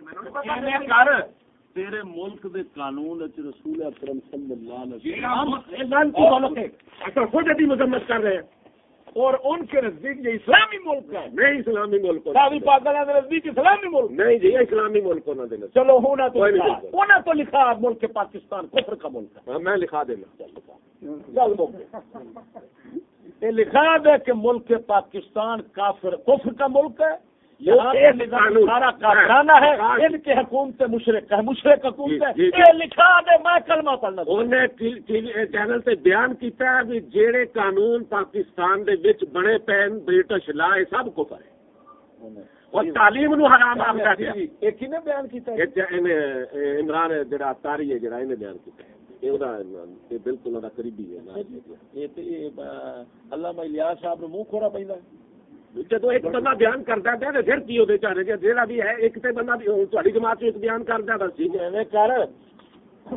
کر۔ تیرے ملک دے قانون رسول اکرم صلی اللہ علیہ وسلم خود ابھی مذمت کر رہے ہیں اور ان کے نزدیک یہ اسلامی ملک ہے۔ نہیں اسلامی ملک پاگل کے نزدیک اسلامی ملک۔ نہیں جی اسلامی ملک دینا۔ چلو ہونا تو۔ ہونا تو لکھا ملک پاکستان کفر کا ملک ہے۔ ہاں میں لکھا دینا۔ چل موقع یہ لکھا دے کہ ملک پاکستان کافر کفر کا ملک ہے۔ پہ سارا کافرانہ ہے۔ ان کے حکومت مشرق ہے۔ مشرق حکومت ہے جی، جی، جی۔ یہ لکھا دے میں کلمہ پڑھنا چینل سے بیان کیتا ہے بھی جیڑے قانون پاکستان دے وچ بنے پین برٹش لا یہ سب کو پڑے اور تعلیم نو حرام نے بیان کیتا ہے۔ عمران جڑا تاری ہے جڑا انہیں بیان کیتا ہے۔ بالکل قریبی ہے۔ علامہ الیاس صاحب نے منہ کھوڑا ہے۔ جدو ایک بندہ بیان کرتا ہے تو پھر کی ہوتے چاہے کہ جہاں بھی ہے ایک تے بندہ تھوڑی جماعت ایک بیان کرتا ہے بس ایویں کر او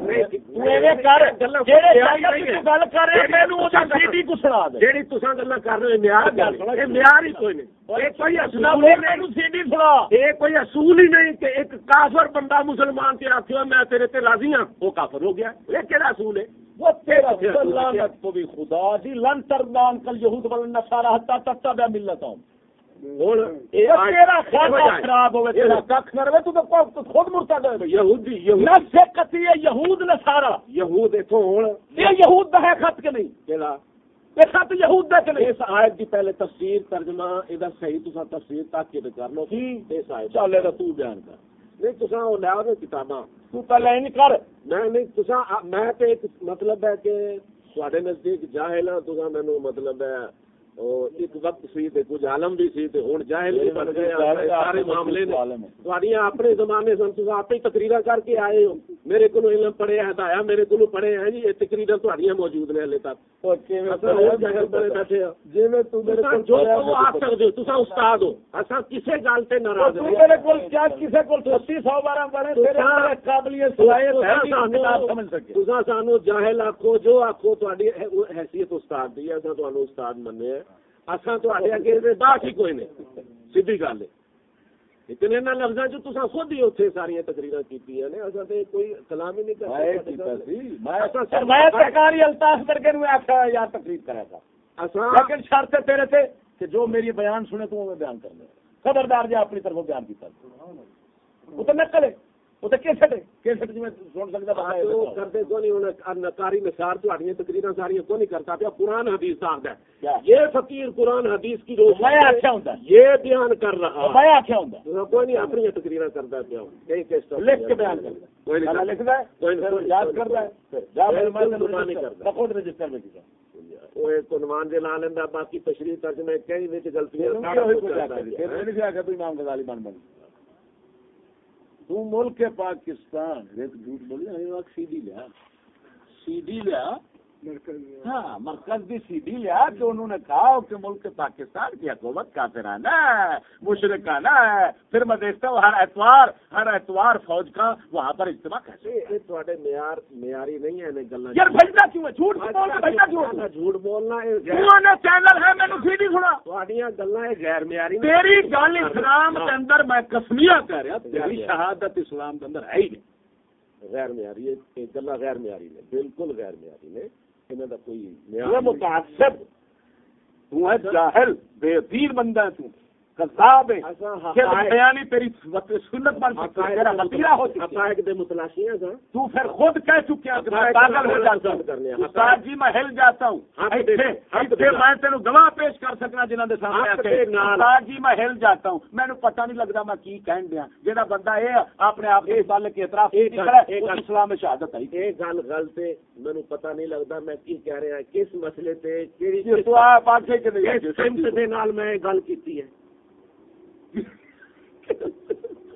جیڑی تساں گلاں کر رہے ہو معیار گل یہ معیار ہی کوئی نہیں یہ کوئی اصول ہی نہیں سیٹی سنا یہ کوئی اصول ہی نہیں کہ ایک کافر بندہ مسلمان کے آخر میں تیرے تے راضی ہوں وہ کافر ہو گیا یہ کہڑا اصول ہے وہ تیرا لعنت کو بھی خدا دی لن تردان کل یہود والنصارى حتى تتبع ملتهم ہوں۔ یہ تیرا خاطہ خراب ہوے تیرا کخ نہ رہے تو تو خود مرتد ہے۔ یہودی یہود نفس قطعی ہے یہود نصارا یہود اتوں ہوں یہ یہود دا ہے خط کے نہیں۔ کہڑا؟ یہ خط یہود دا کہ نہیں۔ اس آیت کی پہلے تفسیر ترجمہ صحیح تسا تفسیر کر لو۔ اس چلے تو بیان کر۔ نہیں تسا وہ لیا دو کتاباں۔ تو پہلے نہیں کر۔ میں نہیں تسا میں تے ایک مطلب ہے کہ تواڈے نزدیک جاہل ہاں تسا مینوں مطلب ہے او ایک وقت سی تے کچھ عالم بھی سی تے ہن جاہل بھی بن گئے سارے معاملے نے اپنے زمانے سن آپ ہی تقریراں کر کے آئے ہو۔ میرے کولو علم ہدایا میرے کولو پڑھے ہیں جی یہ تواڈیاں موجود نے ہلے تک۔ اصل ہو جاہل بنے بیٹھے ہو۔ جی میں تو میرے تساں جو تو آ سکدے ہو تسا استاد ہو۔ اساں کسے گل تے ناراض تو نہیں۔ میرے کول کیا کسے کول سستی سو بارہ بڑے تیرے قابلیت صلاحیت ہے کہ کتاب سمجھ سکے۔ تسا سانو جاہل آکھو جو آکھو تہاڈی حیثیت استاد دی ہے اساں تانوں استاد مننے ہیں۔ اساں تہاڈے اگے تے بات ہی کوئی نہیں۔ سیدھی گل ہے۔ اتنے نہ لفظاں جو تساں خود ہی اوتھے ساری تقریراں کیتیاں نے اساں تے کوئی کلام ہی نہیں میں کرتے کیتا سی میں میں سرکاری الطاف کر کے آخیا یار تقریر کرا تھا۔ اساں لیکن شرط تیرے تھے کہ جو میری بیان سنے تو بیان کر لے خبردار جی اپنی طرف بیان کیتا۔ وہ تو نقل ہے۔ وہ تو کیسٹ ہے کیسٹ میں سن سکتا تو وہ کرتے کو نہیں انہیں نکاری نثار تہاڈیاں تقریراں ساریاں کو نہیں کرتا پیا قرآن حدیث آخر ہے۔ کیا؟ یہ فقیر قرآن حدیث کی روشنی میں میں آخیا ہوں یہ بیان کر رہا میں آخیا ہوں تساں کوئی نہیں اپنی تقریراں کرتا پیا۔ کئی کیسٹ لکھ کے بیان کر کوئی نہیں لکھ دے کوئی نہیں پھر یاد کر رہا ہے جا میں بالکل نہیں کرتا۔ میں خود رجسٹر میں کیا وہ ایک عنوان دے لا لیندا باقی تشریح ترجمے کئی وچ غلطیاں ہے۔ نہیں امام غزالی بن بن۔ تو ملک پاکستان ایک جھوٹ بولی سی ڈی لیا سی ڈی لیا ہاں مرکز دی سی ڈی لیا کہ انہوں نے کہا کہ ملک پاکستان کی حکومت کافرانہ ہے مشرکانہ ہے پھر میں دیکھتا ہوں ہر اتوار ہر اتوار فوج کا وہاں پر اجتماع کیسے معیار معیاری نہیں ہے گلاں یار بھجنا کیوں ہے؟ جھوٹ بول کے بھجنا کیوں ہے؟ جھوٹ بولنا نے چینل ہے میں ڈی سنا۔ گلاں یہ غیر معیاری تیری گل اسلام کے اندر میں کسمیا کر رہا تیری شہادت اسلام کے اندر ہے ہی نہیں۔ غیر معیاری ہے یہ گلاں غیر معیاری نے بالکل غیر معیاری نے انہاں دا کوئی نہیں۔ متعصب تو ہے جاہل بے دین بندہ ہے تو کذاب ہے۔ اساں کہ حقائق۔ بیانی تیری سنت بن سکتی ہے تیرا غلطیاں ہو ہے حقائق دے متلاشی ہیں سا تو پھر خود کہہ چکے ہیں کہ پاگل ہو کو جاتا۔ ہوں۔ استاد جی میں ہل جاتا ہوں۔ ایتھے- دے- دے- میں تینوں گواہ پیش کر سکنا جنہاں دے سامنے آ کے دے۔ استاد جی میں ہل جاتا ہوں۔ مینوں پتہ نہیں لگدا میں کی کہن دیا۔ جہاں بندہ اے اپنے آپ کے متعلق اعتراف نہیں کرے اس اسلام شہادت آئی۔ یہ گل غلط ہے مینوں پتہ نہیں لگدا میں کی کہہ رہا ہوں کس مسئلے تے کیڑی تو آپ کے کس سمت دے نال میں گل کیتی ہے۔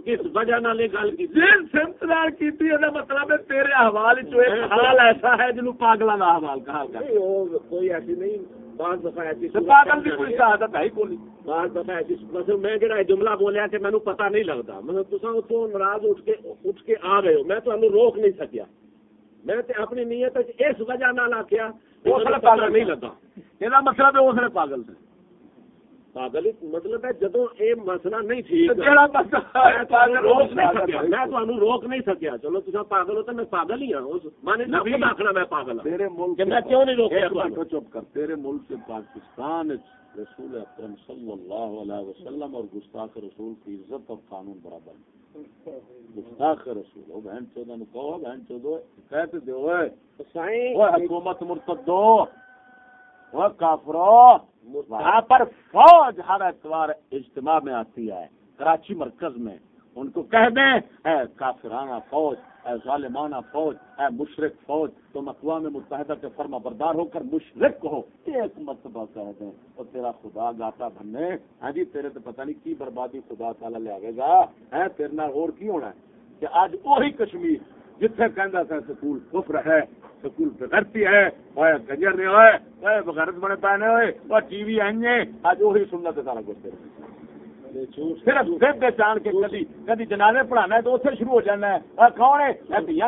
کس وجہ نال یہ گل کیتی جی سمت نال کیتی ہے مطلب ہے تیرے احوال چ ایک حال ایسا ہے جنوں پاگلاں دا احوال کہا وہ کوئی ایسی نہیں بعض دفعہ ایسی پاگل دی کوئی شہادت ہے ہی کوئی۔ نہیں بعض دفعہ ایسی مثلا میں جڑا جملہ بولیا کہ مینوں پتہ نہیں لگدا۔ مطلب تساں اتوں ناراض اٹھ کے اٹھ کے آ گئے ہو۔ میں تانوں روک نہیں سکیا۔ میں تے اپنی نیت اس وجہ نال آکھیا اس اس نے پاگل نہیں لگا یہ مطلب ہے اس نے پاگل سے پاگل مطلب ہے جدو یہ مسئلہ نہیں ٹھیک میں تمہیں روک نہیں سکیا چلو تصا پاگل ہو تو میں پاگل ہی ہوں مانے نبی آخنا میں پاگل تیرے ملک میں کیوں نہیں روکا چپ کر تیرے ملک پاکستان رسول اکرم صلی اللہ علیہ وسلم اور گستاخ رسول کی عزت اور قانون برابر۔ گستاخ رسول ہو بہن چودہ نو کہو بہن چودہ کہتے دو حکومت مرتدو وہ کافرو وہاں پر فوج ہر اتوار اجتماع میں آتی ہے، کراچی مرکز میں۔ ان کو کہہ دیں، اے کافرانہ فوج، اے ظالمانہ فوج، اے مشرق فوج، تم اقوام متحدہ کے فرما بردار ہو کر مشرق ہو۔ ایک مرتبہ کہہ دیں اور تیرا خدا گاتا بننے ہاں جی تیرے تو پتہ نہیں کی بربادی خدا تعالی لے آئے گا۔ ہے تیرے اور کی ہونا ہے کہ آج وہی کشمیر جتنے کہہ تھا سکول کفر ہے۔ سکول بغیرتی ہے وہ گنجر نہیں ہوئے بغیرت بنے پہنے ہوئے وہ ٹی وی آئیں آج وہی سننا تو سارا کچھ صرف صرف پہچان کے کدی کدی جنازے پڑھانا ہے تو اتنے شروع ہو جانا ہے۔ کون ہے؟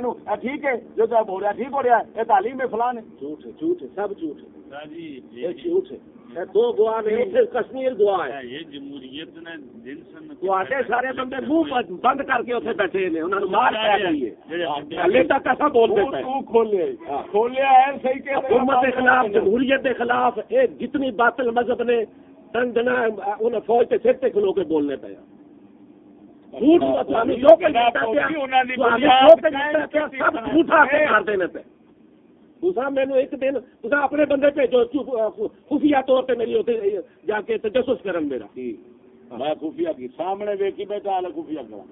نو ٹھیک ہے جو تو ہو رہا ٹھیک ہو رہا ہے یہ تعلیم میں فلان ہے جھوٹ ہے جھوٹ ہے سب جھوٹ ہے۔ جی جھوٹ ہے۔ دو گوا نہیں کشمیر دعا ہے۔ یہ جمہوریت نے سارے بندے منہ بند کر کے اتنے بیٹھے ہیں انہوں نے مار پہ تک ایسا بولتے کھولے کھولے حکومت کے خلاف جمہوریت کے خلاف جتنی باطل مذہب نے دنا انہیں فوج کے سر سے کھلو کے بولنے پہ سب جھوٹا کے مار دینے پہ مینو ایک دن اپنے بندے بھیجو خفیہ طور پہ میری جا کے تجسس کرن میرا۔ میں خفیہ کی سامنے ویکھی بیٹھا حال خفیہ کرا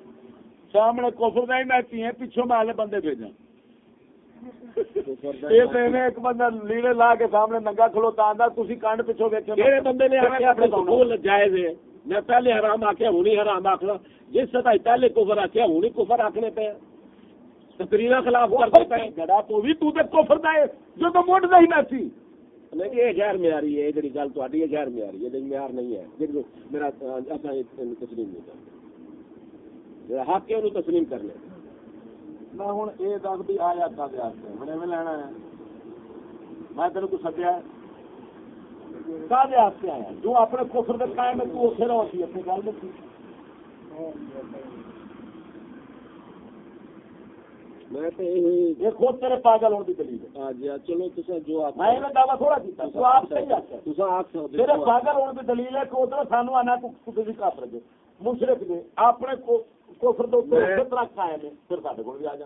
سامنے کفر نہیں میں تھی پیچھوں میں حالے بندے بھیجا ایک بندہ لیڑے لا کے سامنے ننگا کھلوتا آندا تسی کانڈ پیچھو ویکھے میرے بندے نے آکھیا اپنے سکول جائز ہے میں پہلے حرام آکھیا ہونی حرام آکھنا۔ جس سطح پہلے کفر آکھیا ہونی کفر آکھنے پہ تقریر خلاف کرتے پے جڑا تو بھی تو تے کفر دا ہے جو تو موٹ نہیں میں سی نہیں یہ غیر معیاری ہے جڑی گل تہاڈی یہ غیر معیاری ہے لیکن معیار نہیں ہے۔ جڑی میرا اساں تسلیم نہیں کرتے جڑا حق ہے انہوں تسلیم کر لیں میں ہوں یہ دس بھی آیا کا ہوں ایویں لینا ہے۔ میں تیرے کو سدیا کا آیا؟ جو اپنے کفر دے قائم ہے تو اسے رہو سی اپنی گل میں میں خود تیرے پاگل ہونے کی دلیل ہے۔ جی چلو جو میں دعوی تھوڑا کیتا تو آپ صحیح تیرے پاگل ہونے کی دلیل ہے کہ ادھر سانو آنا کو کسی کافر دے۔ مشرف دے اپنے کو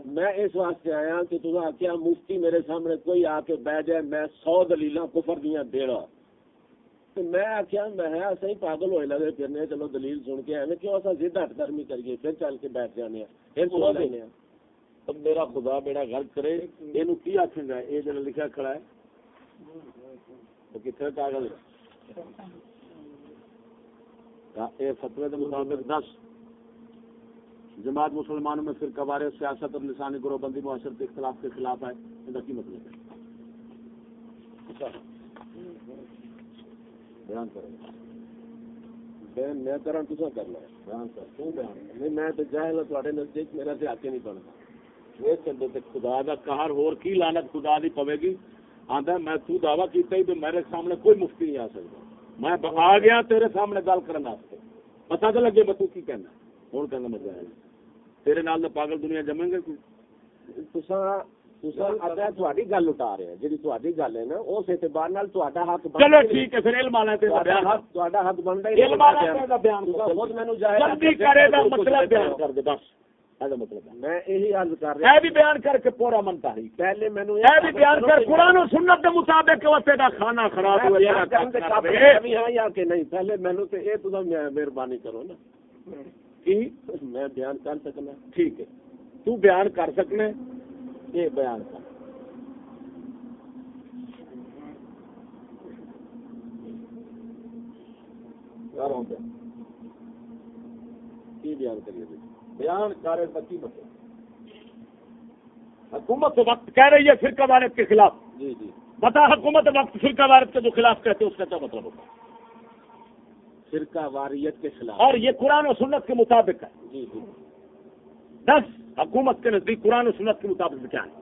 میں اس واسطے آیا کہ مفتی میرے سامنے کوئی آ کے بہ جائے میں سو دلیل کفر دیا دے رہا میں آخیا میں اصل پاگل ہوئے لگے پھرنے چلو دلیل سن کے آئے کیوں اصل جد ہٹ گرمی کریے پھر چل کے بیٹھ جانے پھر سو لینے میرا خدا بیڑا گھر کرے یہ کی آخیں گا یہ جڑا لکھا کھڑا ہے۔ کتنے کاغذ یہ فتوے کے مطابق دس۔ جماعت مسلمانوں میں فرقہ وار سیاست اور لسانی گروہ بندی معاشرت کے اختلاف کے خلاف ہے۔ ان کا کی مطلب ہے؟ بیان کریں میں کرن تو کرنا ہے بیان کر تو بیان؟ نہیں، میں تو جاہل ہوں تواڈے نزدیک میرا تے آکے نہیں پڑھنا یہ چندے تے خدا دا قہر ہور کی لعنت خدا دی پوے گی؟ آندا میں تو دعویٰ کیتا ہی تو میرے سامنے کوئی مفتی نہیں آ سکتا۔ میں آ گیا تیرے سامنے گل کرنے واسطے۔ پتہ تو لگے میں تو کی کہنا ہوں کہنا مزہ ہے۔ تیرے نال پاگل دنیا جمیں گے گل اٹھا رہے جی گل ہے نا اس اعتبار حق چلو ٹھیک ہے پھر علم والا حق بنتا میں یہی عرض کر رہا بھی بیان کر کے پورا منتا ہی پہلے مینو بھی بیان کر قرآن و سنت کے مطابق وقت کا کھانا خراب ہوا یا کہ نہیں پہلے مینو تو یہ تو مہربانی کرو نا کی میں بیان کر سکنا ٹھیک ہے تو بیان کر سکنا یہ بیان کر بیان کریے بیان کر کی مطلب۔ حکومت وقت کہہ رہی ہے فرقہ وارت کے خلاف۔ جی جی۔ بتا حکومت وقت فرقہ وارت کے جو خلاف کہتے ہیں اس کا کیا مطلب ہوگا؟ فرقہ واریت کے خلاف۔ اور یہ قرآن و سنت کے مطابق ہے۔ جی جی۔ دس حکومت کے نزدیک قرآن و سنت کے مطابق کیا ہے؟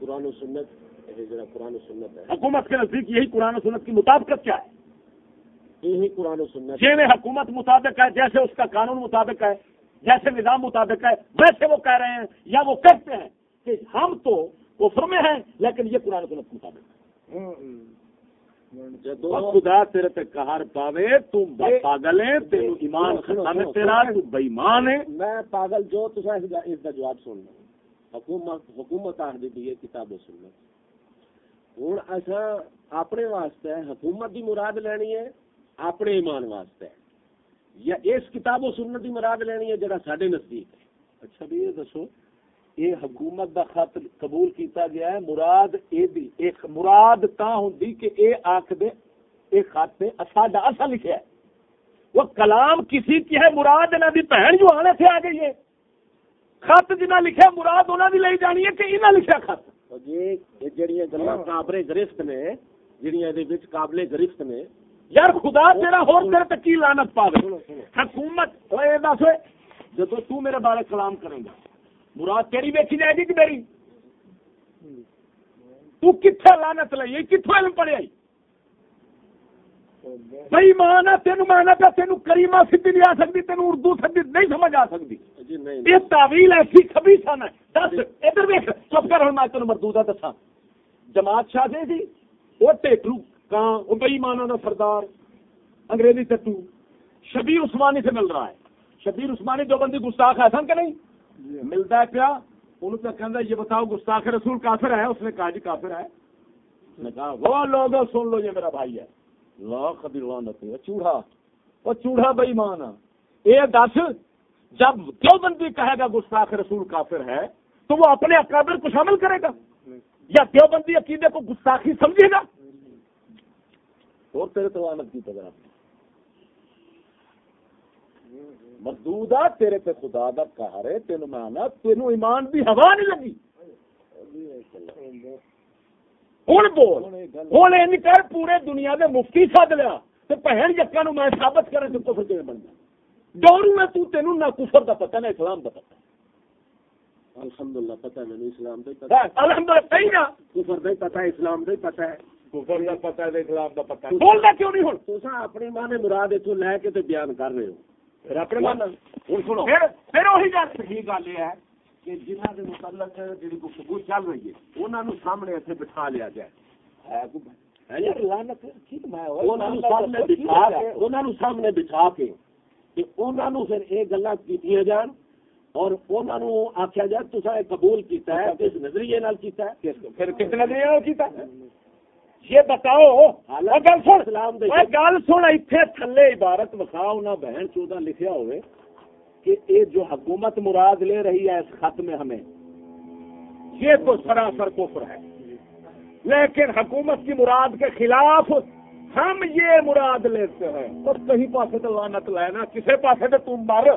قرآن و سنت قرآن و سنت ہے۔ حکومت کے نزدیک یہی قرآن و سنت کی مطابقت کیا ہے؟ یہی قرآن و سنت جی میں حکومت مطابق ہے جیسے اس کا قانون مطابق ہے جیسے نظام مطابق ہے ویسے وہ کہہ رہے ہیں یا وہ کہتے ہیں کہ ہم تو کفر میں ہیں لیکن یہ قرآن سنت کے مطابق ہے۔ خدا تیرے تے پاوے تم پاگل ہے ایمان ختم ہے تیرا تو بےمان ہے۔ میں پاگل جو تسا اس دا- جواب سننا حکومت حکومت بھی ہے کتاب و سنت۔ ہوں اصا اپنے واسطے حکومت دی مراد لینی ہے اپنے ایمان واسطے۔ یا اس کتاب و سنت دی مراد لینی ہے جڑا ساڈے نزدیک ہے۔ اچھا بھی یہ دسو یہ حکومت دا خط قبول کیتا گیا ہے مراد اے دی ایک مراد تا ہوندی کہ اے آکھ دے اے خط تے ساڈا اصل لکھیا ہے۔ وہ کلام کسی کی ہے مراد انہاں دی بہن جو آنے سے آ گئی ہے۔ خط جنہ لکھیا مراد انہاں دی لئی جانی ہے کہ انہاں لکھیا خط۔ جی جڑیاں گلاں قابل گرفت نے جڑیاں دے وچ قابل گرفت نے یار خدا تیرا ہور تیرے تے کی لعنت پاوے حکومت۔ اوے دس اوے جدو تو میرے بارے کلام کرے گا مراد تیری ویکھی جائے گی کہ میری؟ تو کتھے لعنت لئی کتھوں علم پڑھیا بھائی مانا تینوں مانا پیا تینوں کریمہ سدھی نہیں آ سکتی تینوں اردو سدھی نہیں سمجھ آ سکتی۔ جی یہ تعویل ایسی کبھی ہے۔ دس ادھر ویک چپ کر ہوں میں تینوں مردودہ دسا جماعت شاہ دے دی وہ ٹیٹرو کہاں وہ بئی مانا دا سردار انگریزی ٹٹو شبیر عثمانی سے مل رہا ہے۔ شبیر عثمانی جو بندی گستاخ ہے سن کہ نہیں؟ ملتا ہے پیا۔ انہوں سے کہنا یہ بتاؤ گستاخ رسول کافر ہے اس نے کہا جی کافر ہے۔ اس نے کہا وہ لوگ سن لو یہ میرا بھائی ہے۔ لا خبر لعنت ہے چوڑا۔ وہ چوڑا بئی مانا۔ یہ دس جب جو بندی کہے گا گستاخ رسول کافر ہے تو وہ اپنے اکابر کو شامل کرے گا۔ یا دیوبندی عقیدے کو گستاخی سمجھے گا؟ اور تیرے تو آنت کی پگر مردودا تیرے پہ خدا دا قہر ہے تینوں میں آنا تینوں ایمان دی ہوا نہیں لگی۔ بول کر پورے دنیا دے مفتی سد لیا۔ یکا نو میں ثابت کرے تو کفر بن ڈورو میں تو تینوں نہ کفر دا پتہ نہ اسلام دا پتہ۔ الحمدللہ پتہ ہے اسلام دا پتہ ہے۔ الحمدللہ صحیح نا۔ کفر دا پتہ ہے اسلام دا پتہ ہے۔ کفر دا پتہ ہے اسلام دا پتہ ہے۔ بولدا کیوں نہیں ہن تسا اپنی ماں نے مراد اتوں لے کے تے بیان کر رہے ہو۔ پھر اپنے من ہن سنو۔ پھر پھر وہی گل۔ صحیح گل یہ ہے کہ جنہاں دے متعلق جڑی گفتگو چل رہی ہے انہاں نو سامنے ایتھے بٹھا لیا جائے۔ ہے کوئی ہے یار لعنت ٹھیک میں انہاں نوں سامنے بٹھا کے انہاں نوں سامنے بٹھا کے تے انہاں نوں پھر یہ گلاں کیتیاں جان اور انہاں نوں آکھیا جائے یہ قبول کیتا ہے کس نظریے نال کیتا ہے؟ پھر کس نظریے نال کیتا یہ بتاؤ گل سن گل سن ایتھے تھلے عبارت وکھا انہاں بہن چودہ لکھیا ہوئے کہ یہ جو حکومت مراد لے رہی ہے اس خط میں ہمیں یہ تو سراسر کفر ہے۔ لیکن حکومت کی مراد کے خلاف ہم یہ مراد لیتے ہیں۔ اور کہیں پاسے تو لانت لینا کسی پاسے تو تم مر۔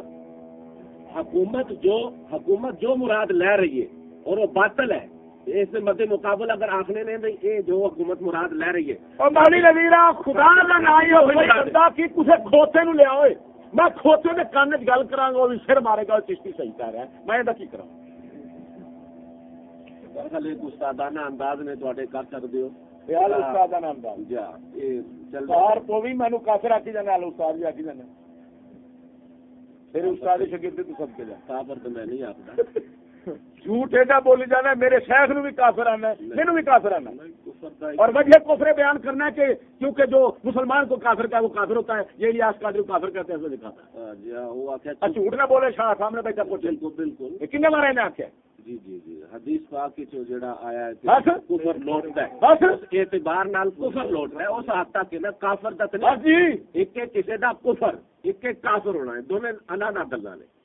حکومت جو حکومت جو مراد لے رہی ہے اور وہ باطل ہے۔ اس سے مد مقابل اگر آخنے نے بھی یہ جو حکومت مراد لے رہی ہے۔ اور مانی نویرا خدا نہ نائی ہوئی بندہ کی کسے کھوتے نو لیا ہوئے میں کھوتے دے کان وچ گل کراں گا بھی سر مارے گا چشتی صحیح کہہ رہا ہے۔ میں کی کراں؟ دراصل ایک استادانہ انداز نے تواڈے کر سکدے ہو۔ خیال استاد دا نام دا جا یہ چل باہر کو بھی مینوں کافر آکی جانا ال استاد بھی آکی جانا پھر استاد شاگرد تو سب کے جا۔ کافر تو میں نہیں آخدا جھوٹ ایڈا بولی جانا ہے میرے شیخ نو بھی کافر آنا ہے مینوں بھی کافر آنا ہے۔ اور وجہ کفر بیان کرنا ہے کہ کیونکہ جو مسلمان کو کافر کا وہ کافر ہوتا ہے یہ ریاض قادری کافر کرتے ہیں دکھاتا ہے۔ ہاں جی ہاں، اور جھوٹ نہ بولے شاہ سامنے بیٹھا کچھ بالکل بالکل۔ کنے مارے نے آخیا جی جی جی حدیث پاک کی جو جڑا آیا ہے کہ بس۔ کفر لوٹتا ہے۔ بس۔ اس اعتبار نال کفر لوٹتا ہے اس حد تک کہ نا کافر دا تے بس ایک ایک کسی دا کفر ایک ایک کافر ہونا ہے دونوں انانا گلاں نے۔ ایک ایک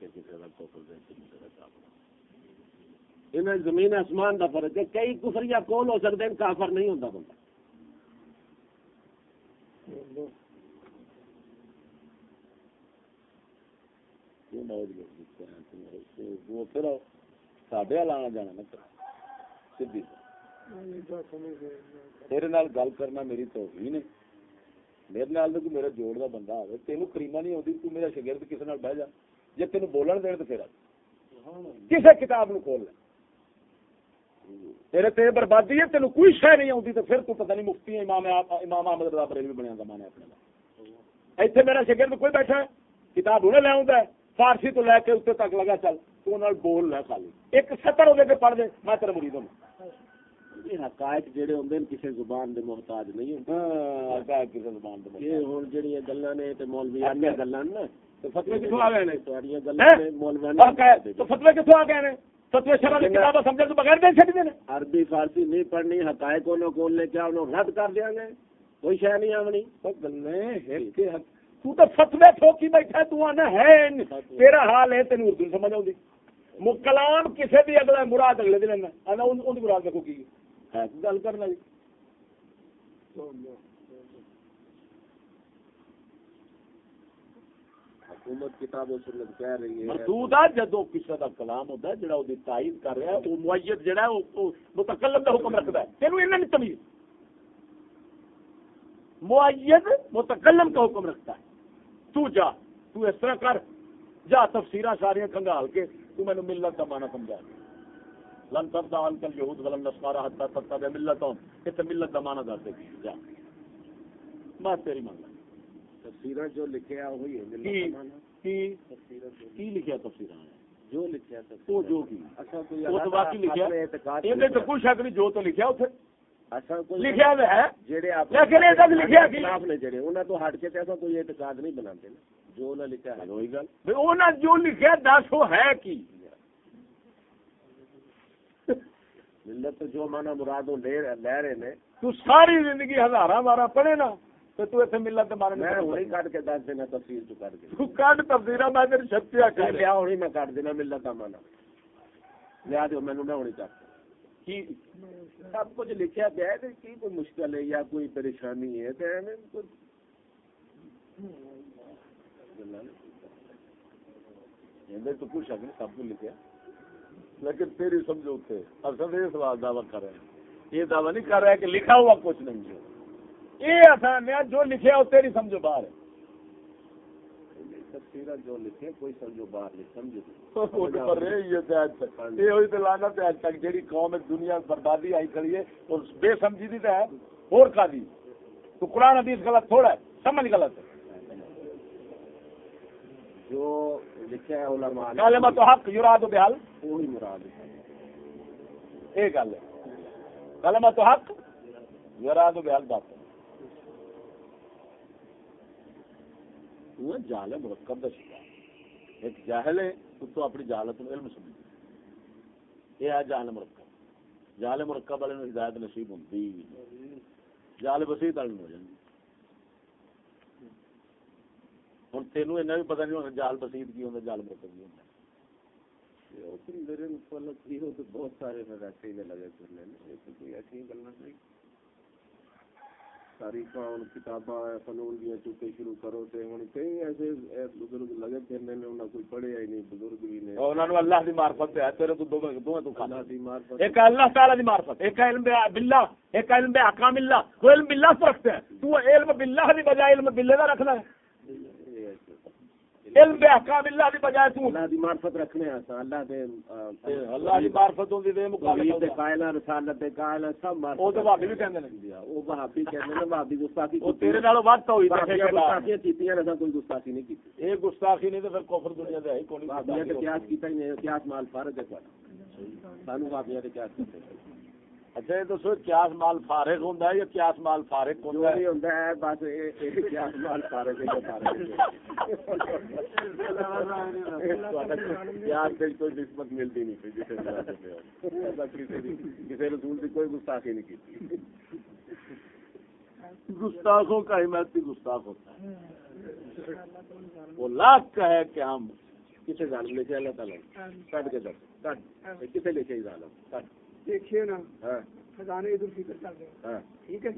کسی کفر دے کسی کافر انہیں زمین آسمان دا فرق ہے، کئی کفریہ کون ہو سکتے ہیں؟ کافر نہیں ہوتا بندہ۔ وہ پھر ساڈے جانا نہ کرو۔ سیدھی۔ تیرے نال گل کرنا میری توہین ہے۔ میرے نال تو میرا جوڑ دا بندہ آوے، تینوں کریمہ نہیں ہوندی تو میرا شاگرد کسی نال بہ جا۔ جے تینوں بولن دین تے پھر آ کسے کتاب نو کھول لے۔ تیرے تے بربادی ہے تینوں کوئی شہ نہیں آتی تو پھر تو پتہ نہیں مفتی امام امام احمد رضا بریلوی بنیا زمانے اپنے اتنے میرا شگرد کوئی بیٹھا ہے کتاب انہیں لے آؤں فارسی تو لے کے اتنے تک لگا چل تو بول لے خالی۔ ایک ستر وہ پڑھ دے میں تیرا مرید ہوں۔ حقائق جڑے ہوندے کسی زبان دے محتاج نہیں ہوندے ہاں حقائق کسی زبان دے یہ ہن جڑی گلاں نے تے مولویاں دی گلاں نا تو فتوی کتھوں آ گئے مولویاں تو فتوی کتھوں آ گئے نے؟ فتوی شرع دی کتاباں سمجھ تو بغیر دے چھڈ دے نے؟ عربی فارسی نہیں پڑھنی حقائق انہوں کول لے کے انہوں رد کر دیاں گے کوئی شے نہیں آونی تو گلے ہل کے تو تو فتوی ٹھوکی بیٹھا تو انا ہے تیرا حال ہے تینوں اردو سمجھ آوندی کلام کسی بھی اگلا مراد اگلے دن انا اون دی مراد دیکھو کی؟ ہے گل کرنا جی۔ حکومت کتاب و سنت کہہ رہی ہے۔ مردود ہے جدو کسی کا کلام ہوتا ہے، جڑا وہ تائید کر رہا ہے وہ معیت جڑا ہے وہ متکلم کا حکم رکھتا ہے۔ تینوں انہیں نہیں تمیز۔ معیت متکلم کا حکم رکھتا ہے۔ تو جا، تو اس طرح کر۔ جا تفسیرہ ساریاں کنگال کے۔ تو میں نے ملت کا معنی سمجھا۔ لن تب دا کل یہود ولم نسکارا حتی تب تب ملت ہوں کہ ملت کا معنی دار دے۔ جا۔ بات تیری مان تفسیرہ جو لکھیا وہی ہے کی کی کی لکھیا تفسیرہ جو لکھیا تو جو کی؟ اچھا کوئی وہ لکھیا۔ کوئی شک نہیں جو تو لکھیا اتھے لکھیا ہے۔ جڑے آپ لیکن یہ تک لکھیا کی؟ خلاف نے جڑے انہاں تو ہٹ کے ایسا کوئی اعتقاد نہیں بناتے نا۔ جو انہاں لکھیا ہے۔ وہی گل۔ بھئی انہاں جو لکھیا دس وہ ہے کی؟ ملت جو مانا مراد لے رہے نے۔ تو ساری زندگی ہزاراں بارہ پڑھے نا۔ تو تو ایتھے ملت دے بارے میں ہونی کٹ کے دس دینا تفسیر تو کر کے۔ تو کڈ تفسیرہ میں تیری شکتیا کر۔ لیا ہونی میں کٹ دینا ملت دا مانا۔ لیا دیو مینوں نہ ہونی چاہتا کی؟ سب کچھ لکھیا پیا ہے کی کوئی مشکل ہے یا کوئی پریشانی ہے؟ تے ایویں کوئی تو کچھ سب کو لکھیا۔ لیکن تیری سمجھو تھے اصل یہ سوال دعویٰ کر رہے ہیں۔ یہ دعویٰ نہیں کر رہا ہے کہ لکھا ہوا کچھ نہیں ہے۔ یہ آسان ہے جو لکھے ہو تیری سمجھو باہر۔ ہے تفسیرہ جو لکھے کوئی سمجھو باہر نہیں سمجھو۔ جیڑی قوم دنیا بربادی آئی کھڑی ہے اور بے سمجھی دی ہے اور کا دی۔ تو قرآن حدیث غلط تھوڑا ہے سمجھ غلط ہے۔ جو لکھا ہے علماء کلمہ تو حق یراد بحال وہی مراد ہے۔ یہ گل ہے۔ کلمہ تو حق یراد بات ہے۔ جال ہے مرکب کا شکار ایک جاہل ہے تو تو اپنی جہالت میں علم سمجھ یہ ہے جہل مرکب جہل مرکب والے ہدایت نصیب ہوتی جال بسیط والے ہو جاتی ہوں تینوں ایسا بھی پتا نہیں ہونا جال بسیت کی ہوتا جال مرکب کی ہوتا بہت سارے ویسے لگے کوئی ایسی گلا نہیں تاریخاں کتاباں فنون دیا چوکے شروع کرو تے ہن کئی ایسے بزرگ لگے پھرنے نے انہاں کوئی پڑھیا ہی نہیں بزرگ بھی نے۔ انہاں نو اللہ دی معرفت ہے۔ تیرے تو دو دو تو اللہ دی معرفت ایک اللہ تعالی دی معرفت ایک علم باللہ ایک علم باحکام اللہ۔ وہ علم باللہ سے رکھتے ہیں تو علم باللہ دی بجائے علم باللہ دا رکھنا ہے۔ علم بے احکام اللہ دی بجائے تو۔ اللہ دی معرفت رکھنے ہیں اللہ دے اللہ دی معرفت ہوندی دے مقابلے تے قائل رسالت تے قائل سب معرفت او تے بھابی بھی کہندے نے۔ او بھابی کہندے نے بھابی گستاخی او تیرے نالوں وقت ہوئی تے گستاخی کیتیاں نے کوئی گستاخی نہیں کیتی۔ اے گستاخی نہیں تے پھر کفر دنیا دے ہے کوئی بھابی تے قیاس کیتا ہی نہیں قیاس مال فرض ہے سانو بھابی تے قیاس کرتے اچھا یہ دسو قیاس مال فارغ ہوندا ہے یا قیاس مال فارغ ہوندا ہے؟ ہوندا ہے بس اے قیاس مال فارغ ہے فارغ قیاس تے کوئی نسبت ملتی نہیں جسے کسی رسول کی کوئی گستاخی نہیں کی گستاخوں کا حمایتی گستاخ ہوتا ہے۔ وہ لاکھ کا ہے کہ ہم کسے ظالم لکھے اللہ تعالیٰ کٹ کے دس کٹ کسے لکھے ظالم کٹ دیکھیے نا خزانے عید الفطر چل رہے ٹھیک ہے؟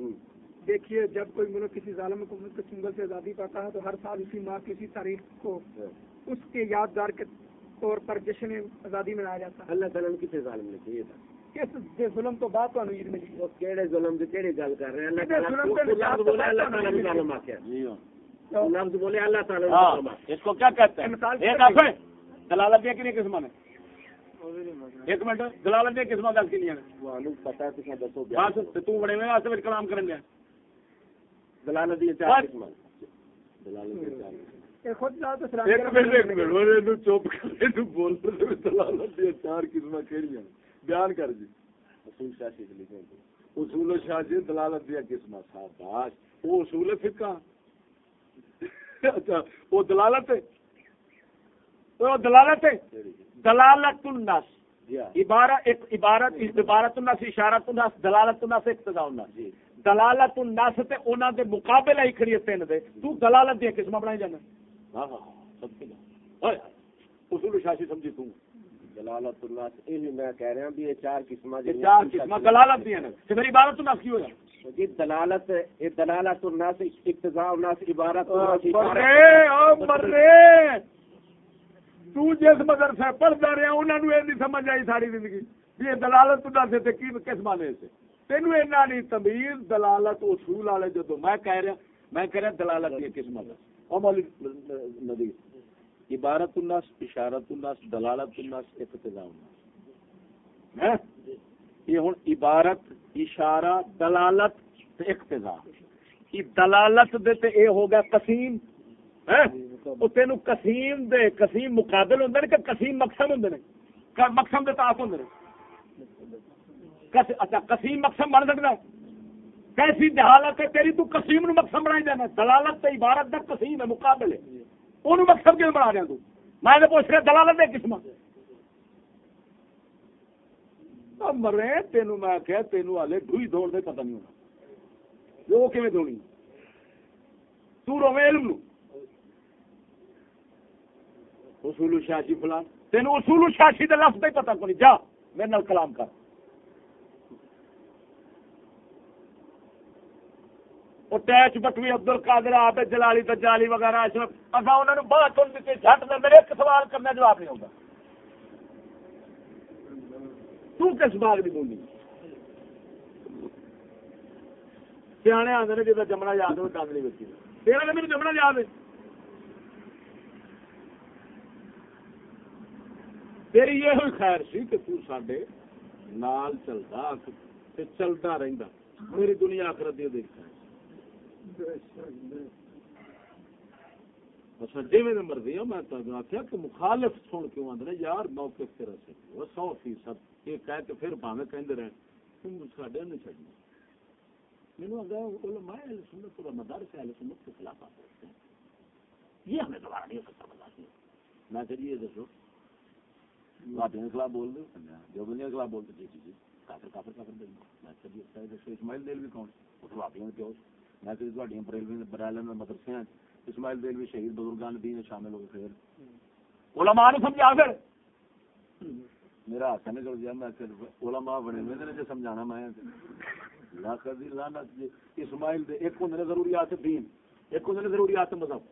دیکھیے جب کوئی ملک کسی ظالم حکومت کے چنگل سے آزادی پاتا ہے تو ہر سال اسی ماہ کی اسی تاریخ کو اس کے یادگار کے طور پر جشن آزادی منایا جاتا ہے۔ اللہ تعالیٰ نے کسی ظالم لکھے یہ کس دے ظلم تو بات تو ملی۔ وہ کیڑے ظلم دی کیڑی گل کر رہے ہیں؟ اللہ تعالیٰ بولے اللہ تعالیٰ نے ظالم آکھیا۔ لفظ بولے اللہ تعالیٰ نے ظالم اس کو کیا کہتے ہیں؟ ایک دلالت یہ کہ نہیں کس مانے ایک منٹ دلالت دیا قسم گل کی پتا دسو بس تو بڑے میں واسطے کلام کرن دیا دلالت دیا چار قسم دلالت دیا چار قسم بیان کر جی۔ اصول شاہ جی لکھے اصول شاہ جی دلالت دیا قسم اصول اچھا دلالت دلالت دلالت الناس۔ جی ہاں۔ عبارت ایک عبارت عبارت الناس اشارت الناس دلالت الناس اقتضاء الناس۔ جی۔ دلالت الناس تے انہاں دے مقابلہ ہی کھڑی تین دے۔ تو دلالت دی قسم بنائی جانا۔ ہاں ہاں سب کے اصول شاشی سمجھی تو۔ دلالت الناس اے میں کہہ رہا ہوں بھی یہ چار قسم یہ چار قسم دلالت دی ہیں تے پھر عبارت الناس کی ہو جائے۔ جی دلالت یہ دلالت الناس اقتضاء الناس عبارت مرے او مرے۔ تو جس مدرسے پڑھتا رہا انہوں نے یہ نہیں سمجھ آئی ساری زندگی۔ یہ دلالت الناس تے کی کس معنی سے تینوں اینا نہیں تمیز، دلالت اصول والے جدو میں کہہ رہا، میں کہہ رہا دلالت یہ قسمت ہے او مولی ندی عبارت الناس، اشارت الناس، دلالت الناس، اقتضاء الناس۔ ہاں؟ یہ ہن عبارت، اشارہ، دلالت اقتضاء۔ دلالت دے تے اے ہو گیا قسیم۔ ہاں؟ او تینو قسیم دے قسیم مقابل ہوندے نے کہ قسیم مقسم ہوندے نے؟ مقسم دے تعاف ہوندے نے۔ اچھا قسیم مقصم بن سکتا کیسی دہالت ہے؟ تیری تو قسیم نو مقصم بنا دینا دلالت تے عبارت دا قسیم ہے، مقابل ہے۔ اونوں مقصم کیوں بنا رہا تو؟ میں نے پوچھ رہا دلالت ہے۔ قسم مرے، تینوں میں کہ تینوں والے ڈوئی دوڑ دے، پتہ نہیں ہونا۔ جو کیویں دوڑی؟ تو رو علم نو اصول شاشی فلان۔ تینوں اصول شاشی دے لفظ ہی پتہ کوئی جا، میرے نال کلام کر۔ ٹیچ بٹوی ابدل کادر آپ جلالی تجالی وغیرہ اصا انہوں نے بہت سن دیتے جٹ دے میرے ایک سوال کرنا جواب نہیں ہوگا تو کس باغ کی بولی سیانے آدھے نے جب جمنا یاد ہو ڈنگ نہیں بچی تیرا میرے جمنا یاد ہے تیری یہ ہوئی خیر سی کہ تو ساڈے نال چلتا چلتا رہتا میری دنیا آخرت یہ دیکھتا ہے اچھا جی میں مرضی ہوں میں آخیا کہ مخالف سن کیوں آدھے یار موقف موقع پھر وہ سو فیصد یہ کہہ کے پھر پاوے کہندے رہے تم ساڈے نہیں چڑھنا مینو اگر علماء اہل سنت اور مدارس اہل سنت کے خلاف آتے ہیں یہ ہمیں دوبارہ نہیں ہو سکتا بتا میں کہ یہ دسو بھابی کے خلاف بول دو جو کے خلاف بولتے جی جی کافر کافر کافر میں اسماعیل دل بھی کون اس کے میں برائلن میں مدرسے ہیں اسماعیل دل بھی شہید بزرگان دین شامل ہو پھر علماء نے سمجھا پھر میرا ہاتھ نکل گیا میں علماء بنے ہوئے سمجھانا میں لاکھ لعنت اسماعیل دے ایک ہوں ضروریات دین ایک ہوں ضروریات مذہب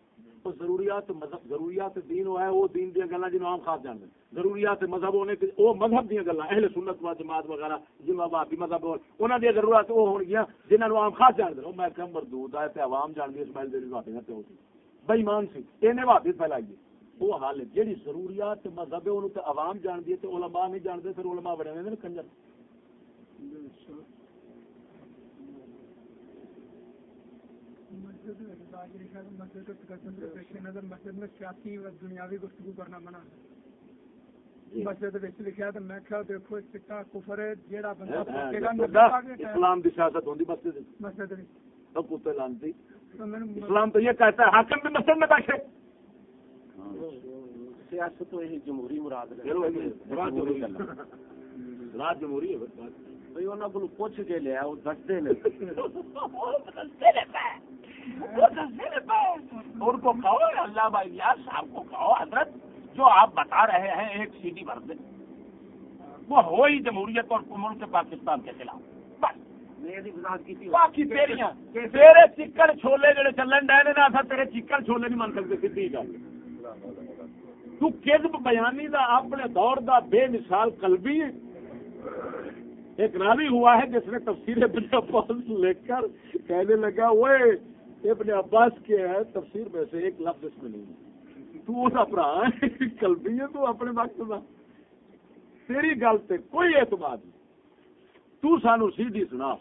تو ضروریات، مذہب ضروریات دین ہے، وہ دین دیا گلا جنہوں عام خاص جانتے ہیں۔ ضروریات مذہب ہونے کے وہ مذہب دیا گلا اہل سنت و جماعت وغیرہ، جنہوں بابی مذہب انہوں نے ضرورت وہ ہو گیا جنہوں عام خاص جانتے ہیں۔ میں کہ مردود ہے تے عوام جان دی اسماعیل دے باتیں کرتے ہوتی بےمان سی۔ اینے باتیں پھیلائیے وہ حال ہے جہی ضروریات مذہب ہے، انہوں تے عوام جان دی تے علماء نہیں جانتے، پھر علماء بڑے ہوئے کنجر۔ مسجد میں سیاسی و دنیاوی گفتگو کرنا منع مسجد لکھا تو میں کیا دیکھو چٹا کفر ہے جیڑا بندہ اسلام کی سیاست ہوتی مسجد مسجد سب کتے لانتی۔ اسلام تو یہ کہتا ہے حاکم بھی مسجد میں بیٹھے۔ سیاست تو یہی جمہوری مراد ہے۔ راج جمہوری ہے بھائی انہوں کو پوچھ کے لیا وہ دستے نے ان کو کہو اللہ بھائی یار صاحب کو کہو حضرت جو آپ بتا رہے ہیں ایک سی ڈی بھر دیں۔ وہ ہو ہی جمہوریت اور ملک پاکستان کے خلاف۔ باقی تیرے چکر چھولے جڑے چلن ڈے تھا تیرے چکر چھولے نہیں من سکتے گل تو کذب بیانی دا اپنے دور دا بے مثال قلبی ایک راوی ہوا ہے جس نے تفسیر ابن عباس لے کر کہنے لگا وہ ابن عباس کے ہے تفسیر میں سے ایک لفظ اس میں نہیں تو اس اپنا قلبی ہے تو اپنے وقت کا تیری گل تے کوئی اعتماد نہیں۔ تو سانو سی ڈی سنا۔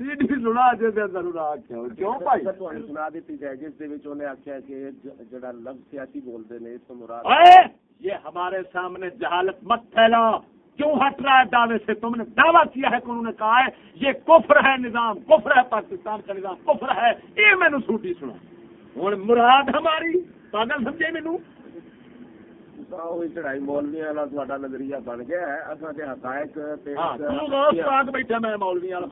سی ڈی سنا جے دے اندر انہاں آکھیا کیوں بھائی؟ تھانوں سنا دتی جائے جس دے وچ انہیں آکھیا کہ جڑا لفظ سیاسی بولدے نے اس تو مراد اے! یہ ہمارے سامنے جہالت مت پھیلا کیوں ہٹ رہا ہے دعوے سے؟ تم نے دعویٰ کیا ہے کہ انہوں نے کہا ہے یہ کفر ہے نظام کفر ہے پاکستان کا نظام کفر ہے۔ یہ میں نے سوٹی سنا۔ ہوں مراد ہماری پاگل سمجھے مینو؟ چڑھائی مولوی والا تا نظریہ بن گیا ہے اصل کے حقائق بیٹھا میں مولوی ہوں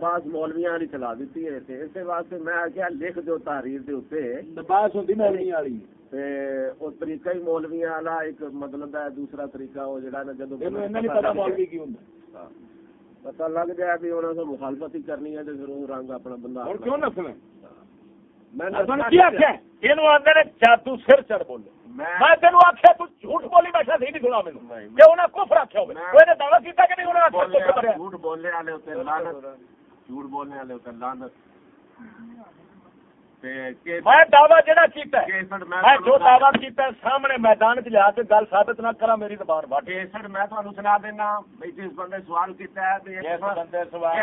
بس مولویا والی چلا دیتی ہے اس واسطے میں کیا لکھ دو تحریر ہوتی مولوی والی طریقہ ہی مولویا والا ایک مطلب ہے دوسرا طریقہ وہ جڑا نا جدو پتا لگ جائے بھی انہوں نے مخالفت ہی کرنی ہے پھر وہ رنگ اپنا بندہ کیوں نسل جادو سر چڑھ بولے۔ میں تین آخیا تو جھوٹ بولی بیٹھا سی نہیں سنا مجھے کہ انہیں کفر آخیا ہوئے۔ دعوی کیا کہ نہیں؟ انہوں جھوٹ بولنے والے ہوتے لانت جھوٹ بولنے والے ہوتے لانت میں دعوی جہاں کیتا ہے میں جو دعوی کیتا ہے سامنے میدان چ لیا کے گل ثابت نہ کرا میری زبان بٹ کیسٹ میں تمہیں سنا دینا جس بندے سوال کیتا ہے جس بندے سوال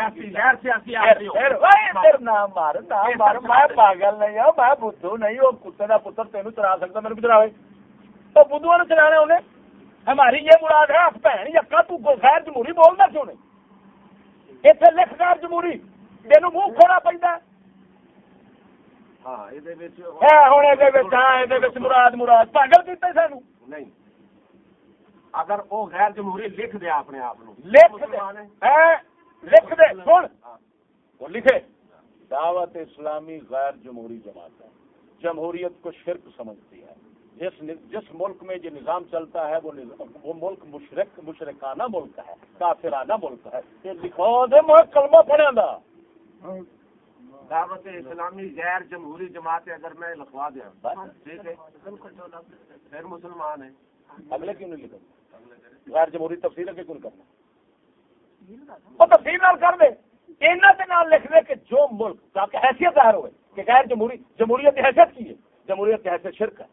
نام مار نام مار میں پاگل نہیں ہوں میں بدھو نہیں وہ کتے کا پتر تینوں چلا سکتا میرے کو چلاوے تو بدھو نے چلانا انہیں؟ ہماری یہ مراد ہے بھن یقا تو غیر جمہوری بولنا کیوں نہیں؟ اتنے لکھ غیر جمہوری تینوں منہ کھونا پہ مراد مراد پاگل کیتے سانو نہیں اگر وہ غیر جمہوری لکھ دیا اپنے آپ لکھ لکھ دے سن وہ لکھے دعوت اسلامی غیر جمہوری جماعت ہے جمہوریت کو شرک سمجھتی ہے جس جس ملک میں یہ نظام چلتا ہے وہ وہ ملک مشرق مشرقانہ ملک ہے کافرانہ ملک ہے یہ لکھو دے میں کلمہ پڑھا دعوت اسلامی غیر جمہوری جماعت اگر میں لکھوا دیا۔ ٹھیک ہے۔ پھر مسلمان ہے اگلے کیوں نہیں لکھا غیر جمہوری تفصیل کے کیوں کرنا؟ وہ تفصیل نال کر دے۔ نال لکھ دے کہ جو ملک تاکہ حیثیت ظاہر ہوئے کہ غیر جمہوری جمہوریت کی حیثیت کی ہے؟ جمہوریت کی حیثیت شرک ہے۔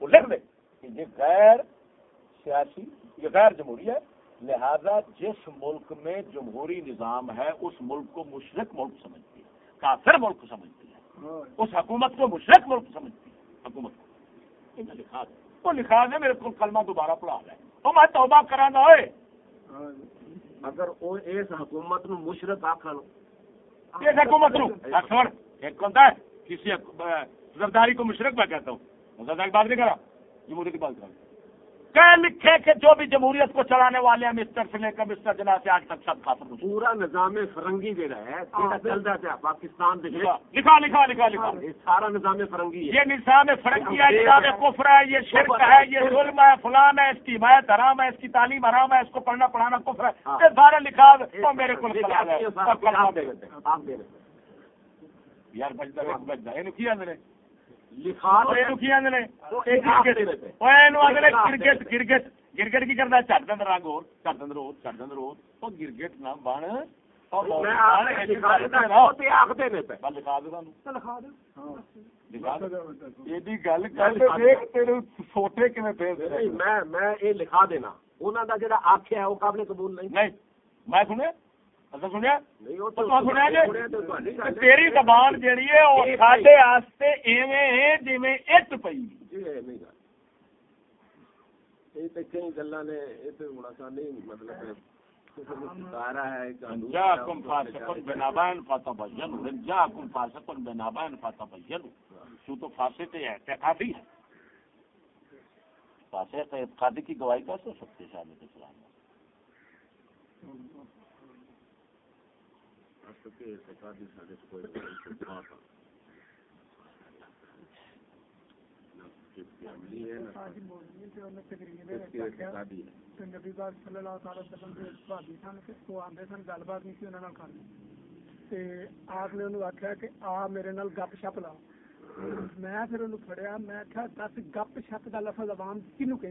وہ لکھ دے کہ یہ غیر سیاسی یہ غیر جمہوری ہے۔ لہذا جس ملک میں جمہوری نظام ہے اس ملک کو مشرق ملک سمجھتی ہے کافر ملک سمجھتی ہے۔ اس حکومت کو مشرق ملک سمجھتی ہے۔ حکومت کو۔ لکھا دے وہ لکھا دے میرے کو کلمہ دوبارہ پڑھا لے تو میں توبہ کرا ہوئے۔ اگر وہ اس حکومت نو مشرق آخر اس حکومت نو۔ ایک ہوتا ہے کسی زرداری کو مشرق میں کہتا ہوں۔ زرداری بات نہیں کرا۔ جمہوریت کی بات کرا۔ کہ لکھے کہ جو بھی جمہوریت کو چلانے والے ہیں مسٹر سے لے کر مسٹر جنا سے آج تک سب خاطر پورا نظام فرنگی جو ہے چلتا ہے پاکستان لکھا لکھا لکھا لکھا سارا نظام فرنگی یہ نظام فرنگی ہے نظام کفر ہے یہ شرک ہے یہ ظلم ہے فلان ہے اس کی حمایت حرام ہے اس کی تعلیم حرام ہے اس کو پڑھنا پڑھانا کفر ہے۔ یہ سارے لکھا میرے کو یار بجتا بجتا یہ کیا میں نے گرگٹ کی کرنا چٹ دن رنگ اور چٹ دن رو چٹ دن رو وہ گرگٹ نہ بن لکھا دینا جا آخیا وہ قابل قبول نہیں میں تیری زبان جیڑی ہے وہ ساڈے واسطے ایویں ہے جویں اٹ پئی کئی گلا نے مطلب جاءكم فاسق بنبأ فتبينوا جاءكم فاسق بنبأ فتبينوا تو تو فاسق اعتقادی ہے فاسق اعتقادی کی گواہی کیسے ہو ہے گپ شپ لا میں پھر فڑیا میں لفظ عوام کنو کہ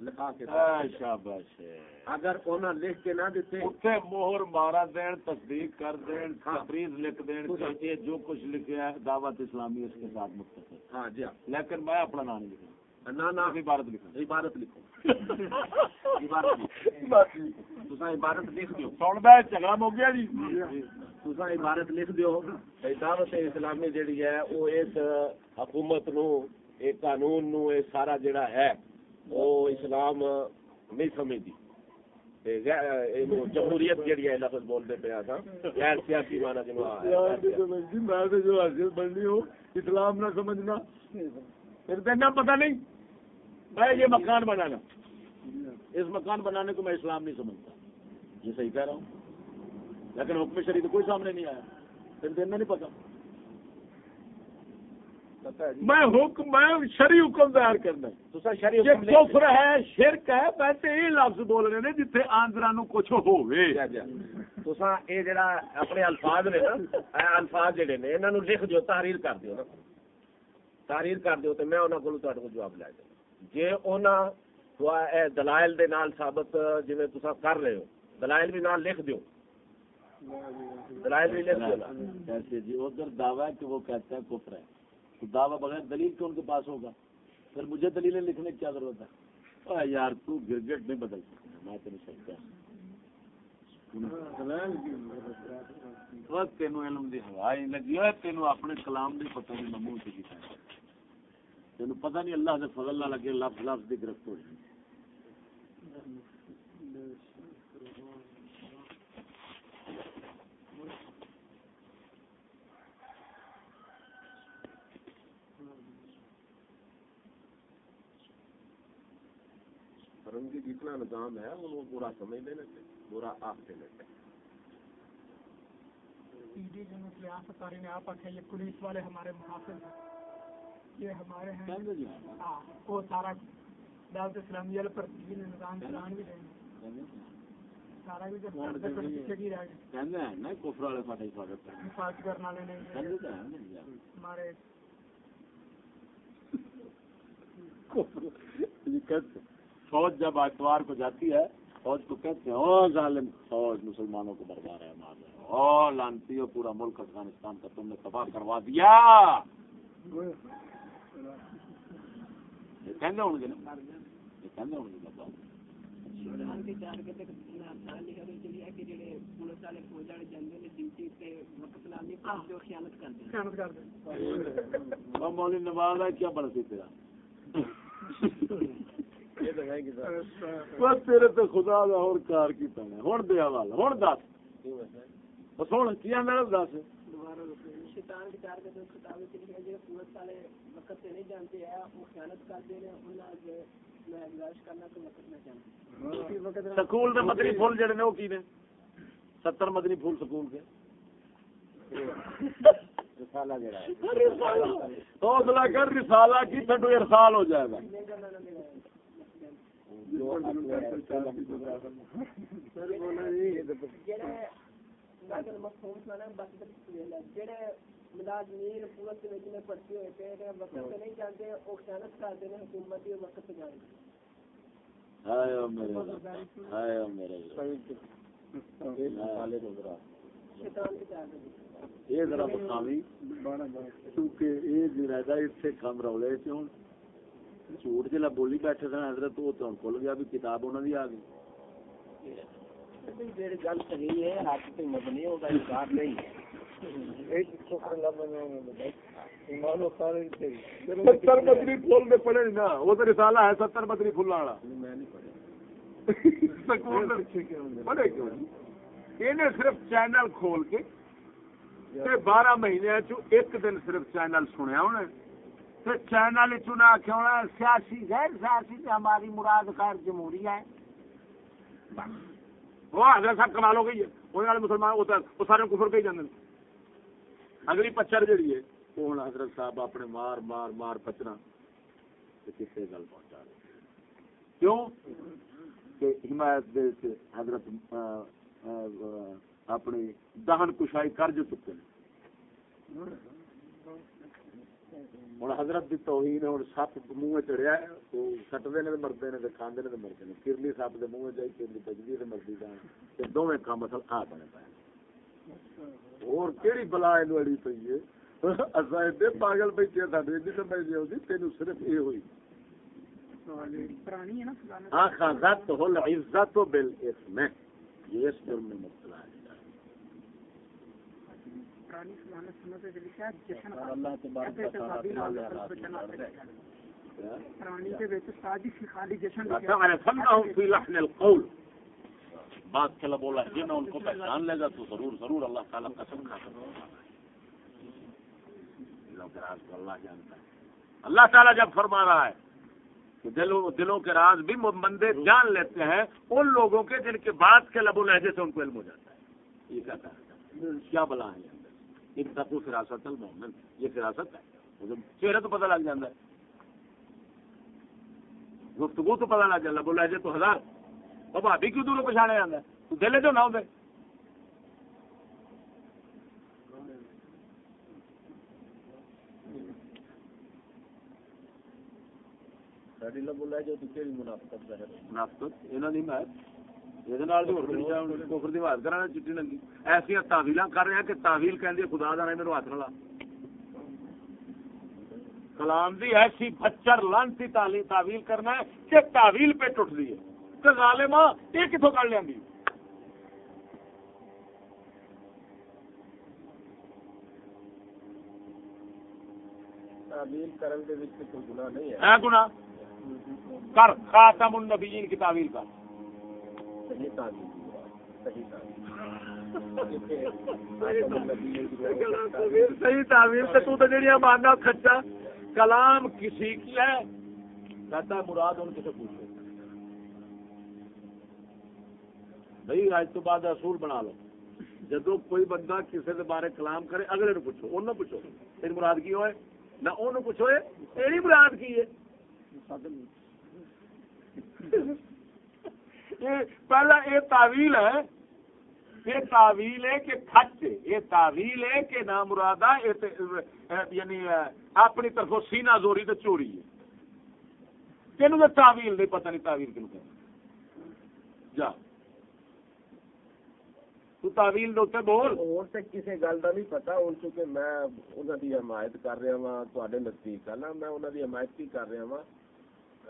لکھا کے شاباش اگر انہاں لکھ کے نہ دیتے اتنے مہر مارا دین تصدیق کر دین تفریض لکھ دین کہ یہ جو کچھ لکھا ہے دعوت اسلامی اس کے ساتھ مختصر ہاں جی۔ ہاں لیکن میں اپنا نام نہیں لکھا نہ نہ۔ عبارت لکھا عبارت لکھو۔ عبارت تساں عبارت لکھ دیو۔ سندا ہے جھگڑا مو گیا جی۔ تساں عبارت لکھ دیو۔ دعوت اسلامی جڑی ہے وہ اس حکومت نو ایک قانون نو یہ سارا جڑا ہے وہ اسلام نہیں سمجھتی۔ جمہوریت جڑی ہے، لفظ بولتے پیا تھا غیر سیاسی معنی جنو جی، میں تو جو حاصل بننی ہوں اسلام نہ سمجھنا۔ پھر دینا پتہ نہیں۔ میں یہ مکان بنانا۔ اس مکان بنانے کو میں اسلام نہیں سمجھتا۔ یہ صحیح کہہ رہا ہوں۔ لیکن حکم شریف کوئی سامنے نہیں آیا۔ پھر دینا نہیں پتا میں حکم میں شری حکم دائر کرنا یہ کفر ہے شرک ہے ویسے یہ لفظ بول رہے ہیں جتھے آندرا نو کچھ ہووے۔ تساں اے جڑا اپنے الفاظ نے نا الفاظ جڑے نے انہاں نو لکھ دیو تحریر کر دیو نا۔ تحریر کر دیو تے میں انہاں کولوں تہاڈے کول جواب لے جاں جے انہاں تو اے دلائل دے نال ثابت جویں تساں کر رہے ہو دلائل بھی نال لکھ دیو۔ دلائل بھی لکھ دیو۔ نا جی ادھر دعویٰ ہے کہ وہ کہتا ہے کفر ہے۔ تو دعویٰ بغیر دلیل کے ان کے پاس ہوگا؟ پھر مجھے دلیلیں لکھنے کی کیا ضرورت ہے؟ یار، تو گرگٹ نہیں بدل سکتا، میں تو نہیں سکتا وہ تینوں علم دی ہوا ہی لگی ہوئے تینوں اپنے کلام دی پتہ نہیں ممنوع سے کیتا ہے۔ تینوں پتہ نہیں اللہ سے فضل نہ لگے لفظ لفظ دی گرفت ہو جائے فرنگی جتنا نظام ہے وہ برا سمجھ لینا چاہیے برا آپ نے آخیا یہ پولیس والے ہمارے محافظ ہیں۔ یہ ہمارے ہیں۔ کہندے وہ سارا دعوت اسلامیہ پر دین نظام چلان بھی دیں۔ کہندے سارا بھی جب سر پہ پیچھے کی رہ گئے کہندے ہیں نا کفر والے فاتح سواگت کریں حفاظت کرنے والے نہیں کہندے تو ہیں نا یار ہمارے فوج جب اتوار کو جاتی ہے فوج کو کہتے ہیں او ظالم فوج مسلمانوں کو برباد ہے مار رہے او لانتی ہو پورا ملک افغانستان کا تم نے تباہ کروا دیا۔ یہ کہندے ہوں گے نا کہندے ہوں بابا؟ نواز کیا بڑھتی تیرا؟ بس تیرے تو خدا دا اور کار کی پہنے ہون دے حوالہ۔ ہون دس۔ بس ہون کیا میرا دس۔ شیطان کے چار کے دوست کتابیں چلی ہیں جو پورت والے وقت سے نہیں جانتے ہیں وہ خیانت کرتے ہیں انہاں جو میں گزارش کرنا تو وقت نہ جانتے سکول دے مدنی پھول جڑے نے وہ کی نے؟ ستر مدنی پھول سکول کے۔ رسالہ جڑا ہے۔ حوصلہ کر رسالہ کی تھڈو ارسال ہو جائے گا۔ جڑے میں کہ مفہوم سنا بس جڑے ملازمین میں پڑھتے ہوئے پے وقت سے نہیں جانتے وہ خیانت کرتے ہیں حکومت کے وقت سے جانتے یہ ذرا بخاوی کیونکہ یہ جرائدہ اتنے کم رولے چ ہوں۔ جھوٹ جلا بولی بیٹھے سن حضرت وہ تو کھل گیا بھی کتاب انہوں دی آ گئی جڑی گل صحیح ہے حق تے مبنی ہے او دا انکار نہیں ہے ستر مدنی پھول دے پڑے نا وہ تو رسالہ ہے ستر مدنی پھول والا میں نہیں پڑھا سکول دے پڑھے کیوں نہیں؟ انہیں صرف چینل کھول کے بارہ مہینے چ ایک دن صرف چینل سنیا انہیں تے چینل چنا آخیا ہونا سیاسی غیر سیاسی تے ہماری مراد خیر جمہوری ہے۔ وہ حضرت صاحب کمال ہو گئی ہے۔ وہ والے مسلمان وہ تو- وہ سارے کفر کہی جاندے اگلی پچر جڑی ہے وہ ہن حضرت صاحب اپنے مار مار مار پچنا تے کسے گل پہنچا رہے کیوں؟ کہ حمایت دے سے حضرت آ، اپنی دہن کشائی کر جو چکے ہیں۔ ہوں حضرت کی توہین ہوں سپ منہ وہ سٹتے نے مرتے نے کھانے نے مرتے نے کرلی سپ کے منہ چاہیے کرلی بجلی سے مرضی جان دونوں کام اصل آ بنے پائے اور کہڑی بلا اڑی پی ہے اصل ایڈے پاگل بیٹھے سارے ایڈی سمجھ ہوتی تین صرف یہ ہوئی آخا ذات ہو عزت و بل اس میں یہ اس جرم میں مبتلا ہے پرانی فلانا سنت ہے لکھا ہے جشن اللہ تبارک و تعالی پرانی کے وچ سازش کی خالی جشن فَتَعْرِفَنَّهُمْ فِي لَحْنِ الْقَوْلِ۔ بات کے بولا ہے جن ان کو پہچان لے گا تو ضرور ضرور اللہ تعالیٰ قسم کھا کر دلوں کے راز کو اللہ جانتا ہے۔ اللہ تعالیٰ جب فرما رہا ہے کہ دلوں دلوں کے راز بھی بندے جان لیتے ہیں ان لوگوں کے جن کے بات کے لب و لہجے سے ان کو علم ہو جاتا ہے۔ یہ کیا کہا ہے؟ کیا بلا ہے یہ اندر ایک تقو فراست المومن یہ فراست ہے۔ مجھے چہرے تو پتہ لگ جاتا ہے۔ گفتگو تو پتہ لگ جاتا بولا جی تو ہزار۔ وہ بھابی کیوں دوروں پچھاڑے جانا ہے دل جو نہ ہوتے ایسا تحویل کر رہے ہیں کہ تحویل کہ خدا کا میرے ہاتھ نہ کلام دی ایسی بچر لانتی تعویل کرنا ہے کہ تعویل پہ ٹوٹ دی ہے کہ ظالما یہ کتوں کر لیں تعمیل کرن دے وچ کوئی گناہ نہیں ہے ہے گنا کر خاتم النبیین کی تعویل کر صحیح تعویل سے تو جڑیاں ماننا کھچا کلام کسی کی ہے؟ کہتا ہے مراد ان کسے پوچھو بھائی آج تو بعد اصول بنا لو۔ جدو کوئی بندہ کسی کے بارے کلام کرے اگلے نو پوچھو انہوں پوچھو تیری مراد کی ہوئے؟ نہ انہوں پوچھو تیری مراد کی ہے؟ پہلا یہ تعویل ہے، یہ تعویل ہے کہ کھٹ یہ تعویل ہے کہ نہ مرادہ یعنی اپنی طرف سینہ زوری تو چوری ہے۔ تینوں تو تعویل نہیں پتہ نہیں تعویل کیوں کہ جا۔ تو تعویل دے بول۔ اور تے کسی گل دا نہیں پتا ہن چونکہ میں انہاں دی حمایت کر رہا ہاں تواڈے نزدیک ہے میں انہاں دی حمایت کی کر رہا ہاں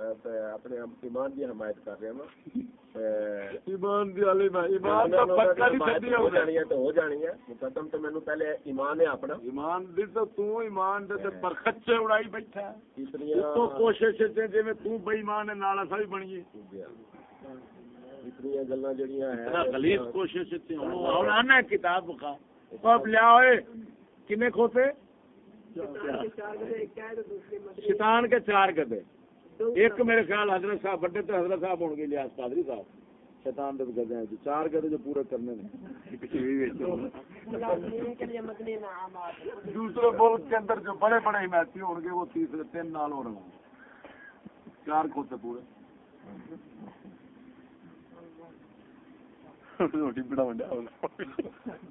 اپنے ایمان دی حمایت کر رہا ہاں ایمان دی علی میں ایمان تو پکا نہیں سدی ہو جانی ہے تو ہو جانی ہے۔ مقدم تو مینوں پہلے ایمان ہے اپنا۔ ایمان دی تو تو ایمان دے تے برخچے اڑائی بیٹھا۔ ہے تو کوشش تے جویں تو بے ایمان ہے نال اسا بھی بنیے۔ اتنیاں گلاں جڑیاں اتنا ہیں غلیظ کوشش تے۔ ہن ہن آنا کتاب بخا اب لیا ہوئے۔ کنے کھوتے؟ شیطان کے چار گدے۔ ایک میرے خیال حضرت صاحب بڑے تو حضرت صاحب ہوں گے لیاس قادری صاحب۔ شیطان دے گدے ہیں جو چار گدے جو پورے کرنے نے۔ دوسرے ملک کے اندر جو بڑے بڑے حمایتی گے وہ تیسرے تین نال ہو رہے ہوں۔ گے چار کھوتے پورے۔ روٹی بڑا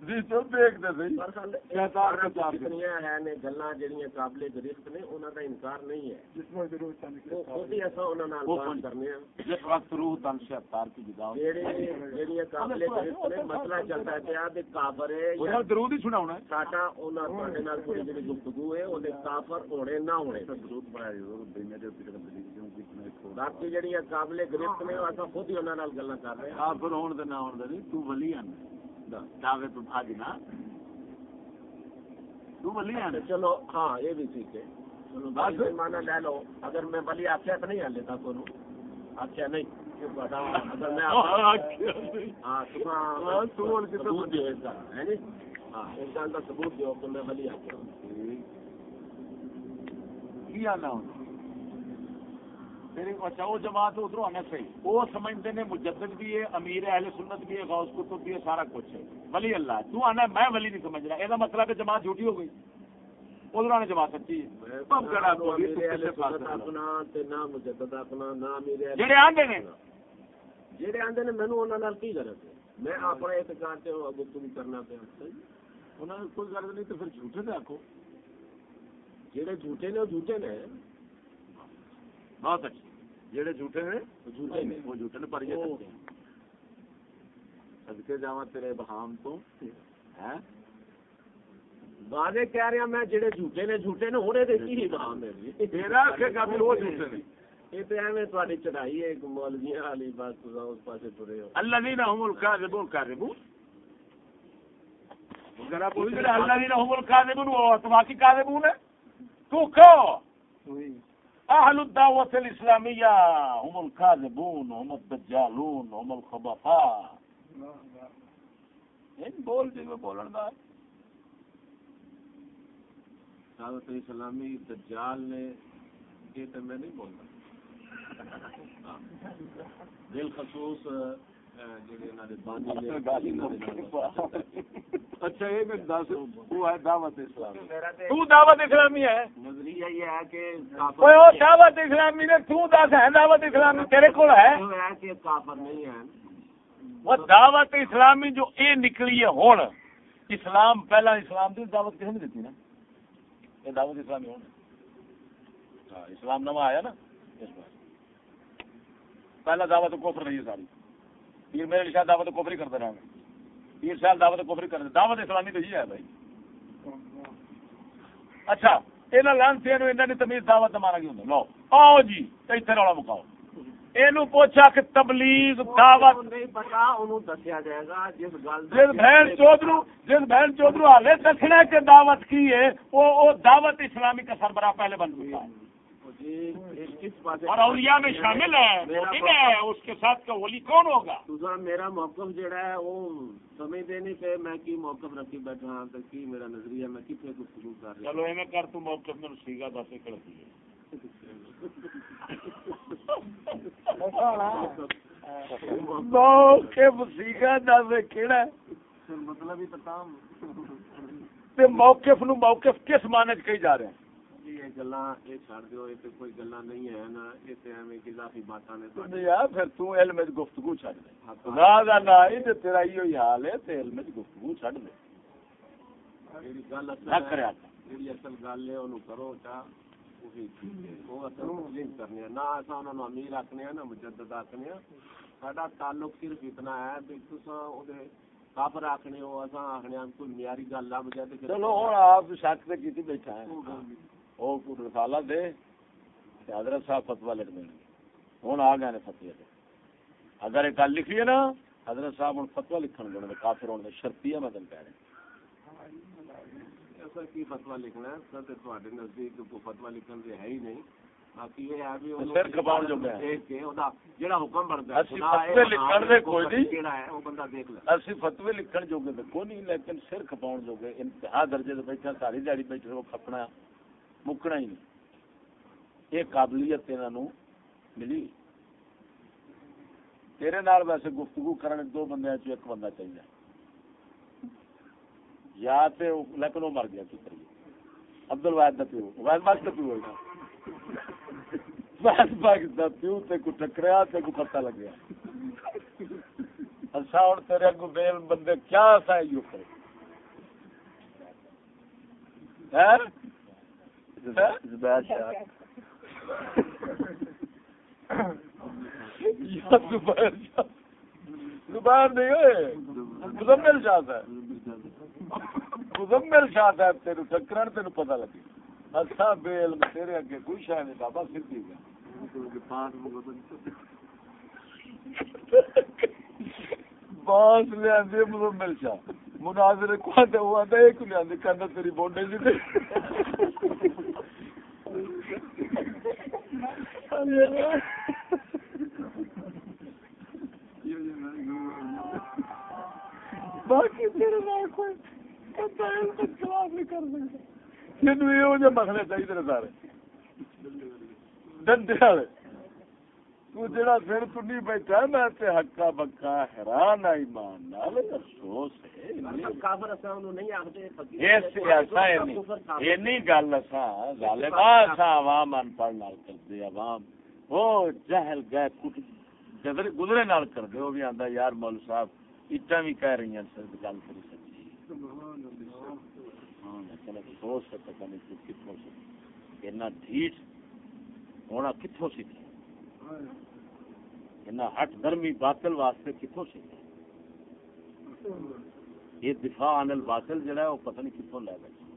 جی تو دیکھتے صحیح شیطان کے چار گدے اتنیاں ہیں نے گلاں جڑیاں قابل گرفت نے انہاں دا انکار نہیں ہے جس میں ضرور چاہیے وہ خود ہی ایسا انہاں نال بات؟ کرنے ہیں جس وقت روح تن سے کی جدا ہوئی جیڑے جڑیاں قابل گرفت نے مسئلہ چلتا ہے کہ دے کافر ہے یار درود ہی سنا ہونا ہے ساڈا انہاں تواڈے نال کوئی جڑی گفتگو ہے اونے کافر ہونے نہ ہونے درود بنایا ضرور دنیا دے پیچھے دلیل کیوں کتنے کھوڑا باقی جڑیاں قابل گرفت نے اسا خود ہی انہاں نال گلاں کر رہے ہیں کافر ہون دے نہ ہون دے نہیں تو ولی ہے دعوے تو بھاج نہ۔ تو ولی ہے تو چلو ہاں یہ بھی ٹھیک ہے۔ چلو بات بس۔ مانا لے لو۔ اگر میں بلی آخیا تو نہیں ہلے تھا کو آخیا نہیں بتا اگر میں آخیا- ہاں ہاں، تو اور ہے ہوں اچھا وہ جماعت ادھر آنا صحیح۔ وہ سمجھتے ہیں مجدد بھی ہے امیر اہل سنت بھی ہے غوث کتب بھی ہے سارا کچھ ہے۔ ولی اللہ تو آنا میں ولی نہیں سمجھ رہا۔ یہ مطلب کہ جماعت جھوٹی ہو گئی۔ ادھر آنے جماعت سچی جڑے آندے نے؟ جڑے آندے نے مینوں انہاں نال کی غرض ہے؟ میں اپنا اعتقاد تے گفتگو کرنا پیا۔ انہاں کوئی غرض نہیں تو پھر جھوٹے تے آکھو۔ جڑے جھوٹے نے وہ جھوٹے نے۔ بہت اچھا۔ جڑے جھوٹے ہیں؟ وہ جھوٹے نے پر یہ صدقے جاواں تیرے بہام تو ہیں؟ واضح کہہ رہا میں جڑے جھوٹے نے جھوٹے نے ہونے دے کی بہام ہے تیرا کہ کبھی وہ جھوٹے نے۔ یہ تو ایویں تہاڈی چڑھائی ہے مولویاں والی بس تساں اس پاسے ٹرے ہو۔ الذين هم الكاذبون كاذبون اگر آپ الذين هم الكاذبون وہ تو باقی كاذبون ہے تو کو اهل الدعوه الاسلاميه هم الكاذبون هم الدجالون هم الخبثاء. ان بول جی بولن دا. دعوت اسلامی دجال نے یہ تو میں نہیں بولتا۔ بالخصوص اچھا یہ میں دس وہ ہے دعوت اسلامی۔ تو دعوت اسلامی ہے؟ نظریہ یہ ہے کہ او دعوت اسلامی نے، تو دس ہے دعوت اسلامی تیرے کول ہے؟ کہ کافر نہیں ہے وہ دعوت اسلامی جو اے نکلی ہے ہن اسلام، پہلا اسلام دی دعوت کس نے دیتی نا؟ یہ دعوت اسلامی ہوں ہاں، اسلام نواں آیا نا، اس بار۔ پہلا دعوت کفر رہی ہے ساری۔ پیر میرے شاید دعوت کفر ہی کرتے رہے پیر صاحب دعوت کفر ہی کرتے دعوت اسلامی تو یہ ہے بھائی۔ اچھا یہاں لانسی نے تمیز دعوت مارا کیوں لو آؤ جی اتنے رولا مکاؤ۔ یہ پوچھا کہ تبلیغ دعوت نہیں پتا انہوں دسیا جائے گا۔ جس گل جس بہن چودھرو جس بہن چودھرو حالے دسنا کہ دعوت کی ہے وہ وہ دعوت اسلامی کا سربراہ پہلے بن چکا ہے۔ اور اولیاء میں شامل ہے اس کے ساتھ کا ولی کون ہوگا؟ تسا میرا موقف جڑا ہے وہ سمجھتے نہیں کہ میں کی موقف رکھی بیٹھا ہاں کی میرا نظریہ میں کتنے گفتگو کر رہا چلو ایویں کر تو موقف میں سیگا دس کر دیے موقف سیگا دس کیڑا مطلب ہی تے موقف نو موقف کس چ کہی جا رہے ہیں؟ یہ گلاں یہ چھڑ دیو یہ تے کوئی گلاں نہیں ہے نا یہ تے ایویں اضافی باتاں نے نہیں یار پھر تو علم وچ گفتگو چھڑ دے خدا دا نا ہی تے تیرا ایو ہی حال ہے تے علم وچ گفتگو چھڑ دے جیڑی گل اصل نہ کریا کر جیڑی اصل گل ہے اونوں کرو چا وہ اصل لنک کرنے نہ اساں انہاں نوں امیر آکھنے مجدد آکھنے ساڈا تعلق صرف اتنا ہے کہ تساں او دے کافر آکھنے ہو اساں آکھنے کوئی معیاری گل لب جائے تے چلو ہن آپ شک تے کیتی بیٹھا ہے وہ رسالہ دے حضرت صاحب فتوا لکھ دیں گے ہوں آ گئے فتوی اگر ایک گل لکھی ہے نا حضرت صاحب ہوں فتوا لکھن گے کافر ہونے شرطی ہے میں تین کہہ رہا سر کی فتوا لکھنا ہے سر تے نزدیک کوئی فتوا لکھن دے ہے ہی نہیں باقی یہ ہے بھی سر کھپاؤ جو ہے دیکھ کے او دا جڑا حکم بندا ہے اسی فتوی لکھن دے کوئی نہیں کیڑا ہے وہ بندہ دیکھ لے اسی فتوی لکھن جو گے کوئی نہیں لیکن سر کھپاؤ جو انتہا درجے تے بیٹھا ساری دیہڑی بیٹھے وہ کھپنا مکنا ہی نہیں یہ قابلیت انہوں ملی تیرے نال ویسے گفتگو کرنے دو بندے چ ایک بندہ چاہیے یا تے لیکن وہ مر گیا کی کریے عبد الواحد کا پیو واحد باغ کا پیو ہوگا واحد باغ کا پیو تے کو ٹکریا تے کو پتہ لگ گیا اچھا ہوں تیرے اگو بیل بندے کیا سا یو کرے زبیر شاہ زبیر شاہ زبیر نہیں ہوئے مزمل شاہ صاحب مزمل شاہ صاحب تیرو ٹکرن تینو پتہ لگی اچھا بیل میں تیرے اگے کوئی شاہ نہیں بابا سدھی گیا باس لیا مزمل شاہ مناظر کو آتا ہوا تھا ایک لیا کہنا تیری بونڈے جی سی جنوب یہ جہ مسئلے چاہیے سارے ڈنڈے والے تو جڑا پھر تنی بیٹھا میں تے ہکا بکا حیران آئی مان نال افسوس ہے کافر اساں انہوں نہیں آکھدے فقیر اس ایسا ہے نہیں گل اسا ظالما اسا عوام ان پڑھ نال کردے عوام وہ جہل گئے کٹ گزرے گزرے نال کردے وہ بھی آندا یار مول صاحب اٹا بھی کہہ رہی ہیں سر گل کری سچی سبحان اللہ ہاں چلو افسوس ہے پتہ نہیں کتھوں سے۔ اتنا ڈھیٹ ہونا کتھوں سی ہٹ درمی باطل واسطے کتوں سے یہ دفاع عن الباطل جڑا ہے، وہ پتہ نہیں کتوں لے بیٹھے